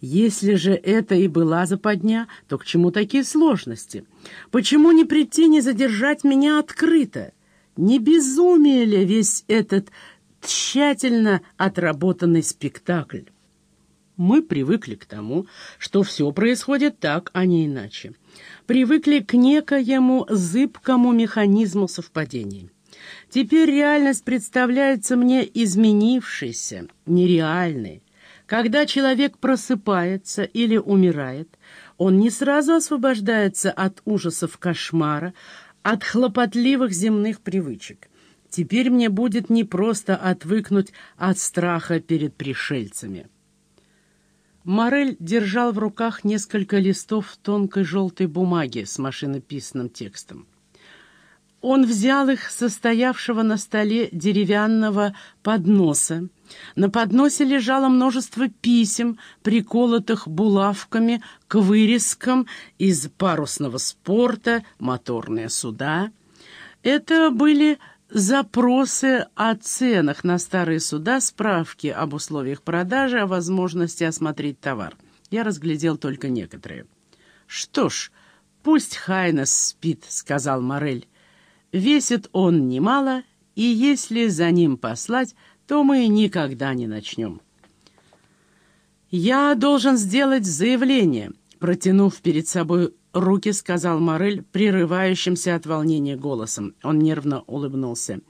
Если же это и была западня, то к чему такие сложности? Почему не прийти, не задержать меня открыто? Не безумие ли весь этот тщательно отработанный спектакль? Мы привыкли к тому, что все происходит так, а не иначе. Привыкли к некоему зыбкому механизму совпадений. Теперь реальность представляется мне изменившейся, нереальной. Когда человек просыпается или умирает, он не сразу освобождается от ужасов кошмара, от хлопотливых земных привычек. Теперь мне будет непросто отвыкнуть от страха перед пришельцами. Морель держал в руках несколько листов тонкой желтой бумаги с машинописным текстом. Он взял их состоявшего на столе деревянного подноса. На подносе лежало множество писем, приколотых булавками к вырезкам из парусного спорта, моторные суда. Это были запросы о ценах на старые суда, справки об условиях продажи, о возможности осмотреть товар. Я разглядел только некоторые. «Что ж, пусть Хайнес спит», — сказал Морель. «Весит он немало, и если за ним послать, то мы никогда не начнем». «Я должен сделать заявление», протянув перед собой руки, сказал Морель, прерывающимся от волнения голосом. Он нервно улыбнулся.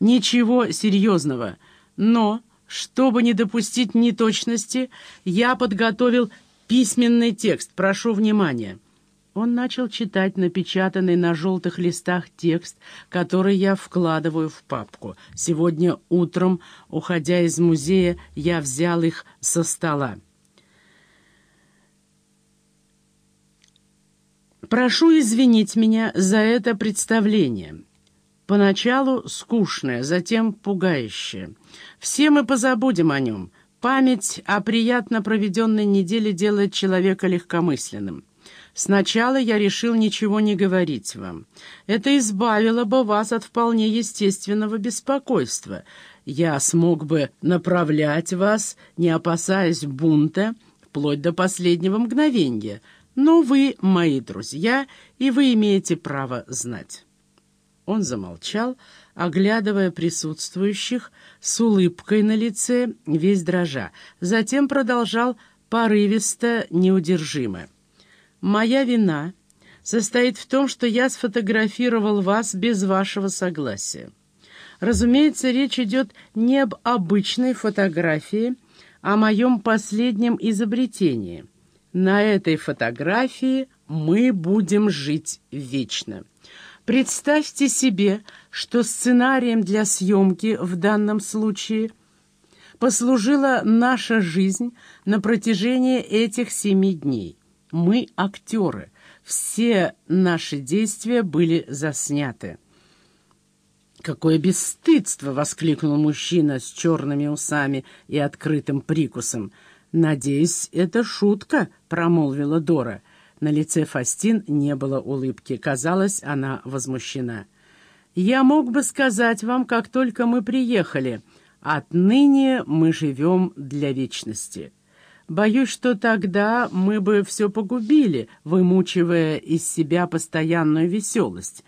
«Ничего серьезного, но, чтобы не допустить неточности, я подготовил письменный текст. Прошу внимания». Он начал читать напечатанный на желтых листах текст, который я вкладываю в папку. Сегодня утром, уходя из музея, я взял их со стола. Прошу извинить меня за это представление. Поначалу скучное, затем пугающее. Все мы позабудем о нем. Память о приятно проведенной неделе делает человека легкомысленным. Сначала я решил ничего не говорить вам. Это избавило бы вас от вполне естественного беспокойства. Я смог бы направлять вас, не опасаясь бунта, вплоть до последнего мгновения — но вы мои друзья, и вы имеете право знать». Он замолчал, оглядывая присутствующих с улыбкой на лице, весь дрожа. Затем продолжал порывисто, неудержимо. «Моя вина состоит в том, что я сфотографировал вас без вашего согласия. Разумеется, речь идет не об обычной фотографии, а о моем последнем изобретении — на этой фотографии мы будем жить вечно. Представьте себе, что сценарием для съемки в данном случае послужила наша жизнь на протяжении этих семи дней. Мы актеры, все наши действия были засняты. «Какое бесстыдство!» — воскликнул мужчина с черными усами и открытым прикусом — «Надеюсь, это шутка», — промолвила Дора. На лице Фастин не было улыбки. Казалось, она возмущена. «Я мог бы сказать вам, как только мы приехали. Отныне мы живем для вечности. Боюсь, что тогда мы бы все погубили, вымучивая из себя постоянную веселость.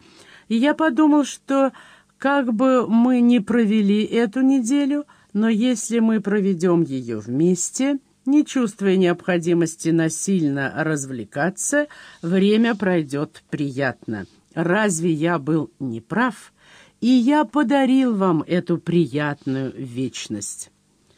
И я подумал, что как бы мы ни провели эту неделю, но если мы проведем ее вместе...» Не чувствуя необходимости насильно развлекаться, время пройдет приятно. Разве я был неправ? И я подарил вам эту приятную вечность».